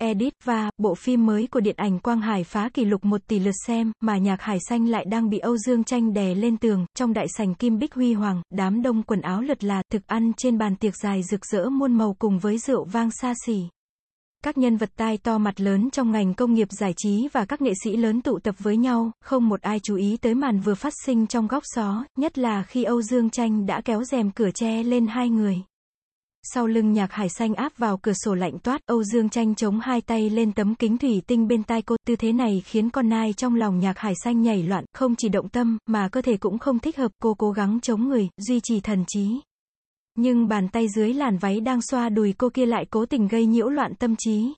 Edit và bộ phim mới của điện ảnh Quang Hải phá kỷ lục 1 tỷ lượt xem, mà nhạc Hải Xanh lại đang bị Âu Dương Tranh đè lên tường, trong đại sảnh Kim Bích Huy Hoàng, đám đông quần áo lật là, thực ăn trên bàn tiệc dài rực rỡ muôn màu cùng với rượu vang xa xỉ. Các nhân vật tai to mặt lớn trong ngành công nghiệp giải trí và các nghệ sĩ lớn tụ tập với nhau, không một ai chú ý tới màn vừa phát sinh trong góc xó, nhất là khi Âu Dương Tranh đã kéo rèm cửa che lên hai người. Sau lưng nhạc hải xanh áp vào cửa sổ lạnh toát, Âu Dương tranh chống hai tay lên tấm kính thủy tinh bên tai cô, tư thế này khiến con nai trong lòng nhạc hải xanh nhảy loạn, không chỉ động tâm, mà cơ thể cũng không thích hợp, cô cố gắng chống người, duy trì thần trí. Nhưng bàn tay dưới làn váy đang xoa đùi cô kia lại cố tình gây nhiễu loạn tâm trí.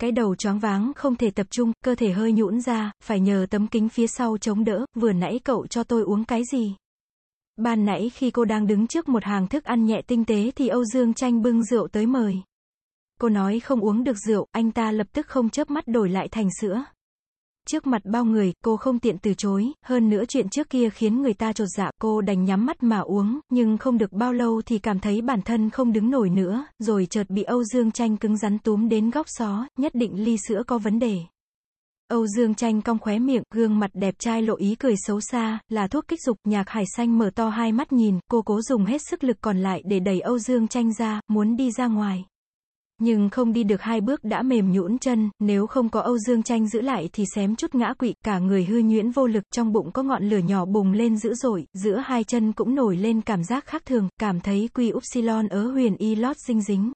Cái đầu choáng váng không thể tập trung, cơ thể hơi nhũn ra, phải nhờ tấm kính phía sau chống đỡ, vừa nãy cậu cho tôi uống cái gì? Ban nãy khi cô đang đứng trước một hàng thức ăn nhẹ tinh tế thì Âu Dương Tranh bưng rượu tới mời. Cô nói không uống được rượu, anh ta lập tức không chớp mắt đổi lại thành sữa. Trước mặt bao người, cô không tiện từ chối, hơn nữa chuyện trước kia khiến người ta trột dạ, cô đành nhắm mắt mà uống, nhưng không được bao lâu thì cảm thấy bản thân không đứng nổi nữa, rồi chợt bị Âu Dương Tranh cứng rắn túm đến góc xó, nhất định ly sữa có vấn đề. Âu Dương Tranh cong khóe miệng, gương mặt đẹp trai lộ ý cười xấu xa, là thuốc kích dục, nhạc hải xanh mở to hai mắt nhìn, cô cố dùng hết sức lực còn lại để đẩy Âu Dương Tranh ra, muốn đi ra ngoài. Nhưng không đi được hai bước đã mềm nhũn chân, nếu không có Âu Dương Tranh giữ lại thì xém chút ngã quỵ, cả người hư nhuyễn vô lực, trong bụng có ngọn lửa nhỏ bùng lên dữ dội, giữa hai chân cũng nổi lên cảm giác khác thường, cảm thấy quy upsilon ở huyền y lót dinh dính.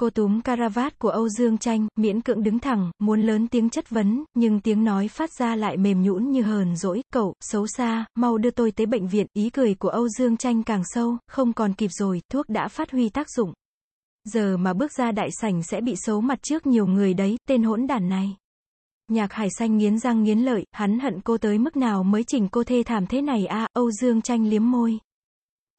Cô túm caravat của Âu Dương Tranh, miễn cưỡng đứng thẳng, muốn lớn tiếng chất vấn, nhưng tiếng nói phát ra lại mềm nhũn như hờn dỗi, cậu, xấu xa, mau đưa tôi tới bệnh viện, ý cười của Âu Dương Tranh càng sâu, không còn kịp rồi, thuốc đã phát huy tác dụng. Giờ mà bước ra đại sảnh sẽ bị xấu mặt trước nhiều người đấy, tên hỗn đản này. Nhạc hải xanh nghiến răng nghiến lợi, hắn hận cô tới mức nào mới chỉnh cô thê thảm thế này a Âu Dương Tranh liếm môi.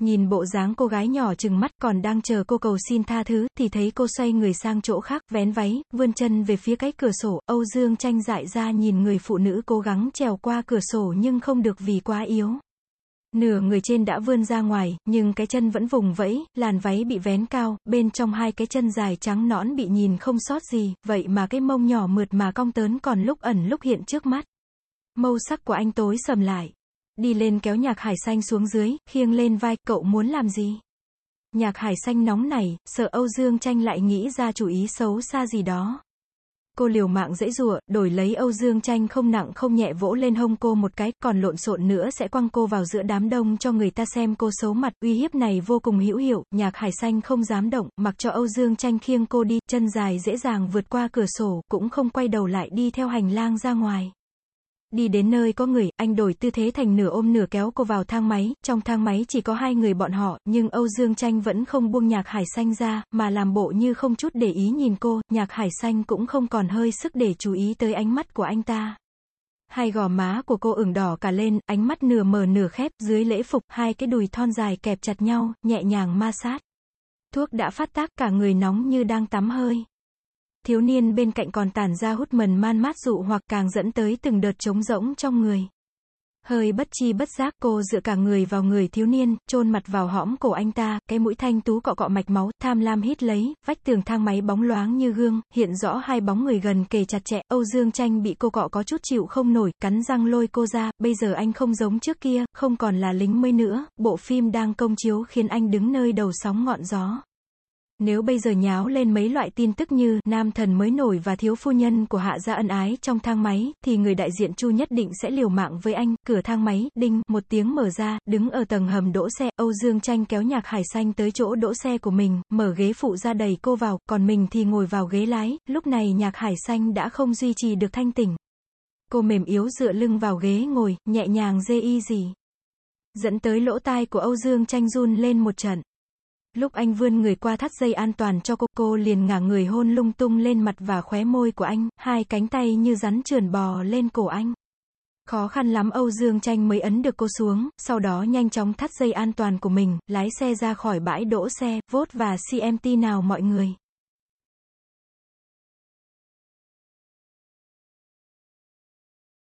Nhìn bộ dáng cô gái nhỏ chừng mắt còn đang chờ cô cầu xin tha thứ, thì thấy cô xoay người sang chỗ khác, vén váy, vươn chân về phía cái cửa sổ, Âu Dương tranh dại ra nhìn người phụ nữ cố gắng trèo qua cửa sổ nhưng không được vì quá yếu. Nửa người trên đã vươn ra ngoài, nhưng cái chân vẫn vùng vẫy, làn váy bị vén cao, bên trong hai cái chân dài trắng nõn bị nhìn không sót gì, vậy mà cái mông nhỏ mượt mà cong tớn còn lúc ẩn lúc hiện trước mắt. Mâu sắc của anh tối sầm lại. Đi lên kéo nhạc hải xanh xuống dưới, khiêng lên vai, cậu muốn làm gì? Nhạc hải xanh nóng này sợ Âu Dương tranh lại nghĩ ra chủ ý xấu xa gì đó. Cô liều mạng dễ dụa, đổi lấy Âu Dương tranh không nặng không nhẹ vỗ lên hông cô một cái, còn lộn xộn nữa sẽ quăng cô vào giữa đám đông cho người ta xem cô xấu mặt, uy hiếp này vô cùng hữu hiệu, nhạc hải xanh không dám động, mặc cho Âu Dương tranh khiêng cô đi, chân dài dễ dàng vượt qua cửa sổ, cũng không quay đầu lại đi theo hành lang ra ngoài. Đi đến nơi có người, anh đổi tư thế thành nửa ôm nửa kéo cô vào thang máy, trong thang máy chỉ có hai người bọn họ, nhưng Âu Dương Tranh vẫn không buông nhạc hải xanh ra, mà làm bộ như không chút để ý nhìn cô, nhạc hải xanh cũng không còn hơi sức để chú ý tới ánh mắt của anh ta. Hai gò má của cô ửng đỏ cả lên, ánh mắt nửa mở nửa khép, dưới lễ phục, hai cái đùi thon dài kẹp chặt nhau, nhẹ nhàng ma sát. Thuốc đã phát tác cả người nóng như đang tắm hơi thiếu niên bên cạnh còn tản ra hút mần man mát dụ hoặc càng dẫn tới từng đợt trống rỗng trong người. Hơi bất chi bất giác cô dựa cả người vào người thiếu niên, chôn mặt vào hõm cổ anh ta, cái mũi thanh tú cọ cọ mạch máu, tham lam hít lấy, vách tường thang máy bóng loáng như gương, hiện rõ hai bóng người gần kề chặt chẽ, Âu Dương Tranh bị cô cọ có chút chịu không nổi, cắn răng lôi cô ra, bây giờ anh không giống trước kia, không còn là lính mới nữa, bộ phim đang công chiếu khiến anh đứng nơi đầu sóng ngọn gió. Nếu bây giờ nháo lên mấy loại tin tức như nam thần mới nổi và thiếu phu nhân của hạ gia ân ái trong thang máy, thì người đại diện Chu nhất định sẽ liều mạng với anh, cửa thang máy, đinh, một tiếng mở ra, đứng ở tầng hầm đỗ xe, Âu Dương Tranh kéo nhạc hải xanh tới chỗ đỗ xe của mình, mở ghế phụ ra đầy cô vào, còn mình thì ngồi vào ghế lái, lúc này nhạc hải xanh đã không duy trì được thanh tỉnh. Cô mềm yếu dựa lưng vào ghế ngồi, nhẹ nhàng dê y gì. Dẫn tới lỗ tai của Âu Dương Tranh run lên một trận. Lúc anh vươn người qua thắt dây an toàn cho cô, cô liền ngả người hôn lung tung lên mặt và khóe môi của anh, hai cánh tay như rắn trườn bò lên cổ anh. Khó khăn lắm Âu Dương Tranh mới ấn được cô xuống, sau đó nhanh chóng thắt dây an toàn của mình, lái xe ra khỏi bãi đỗ xe, vốt và CMT nào mọi người.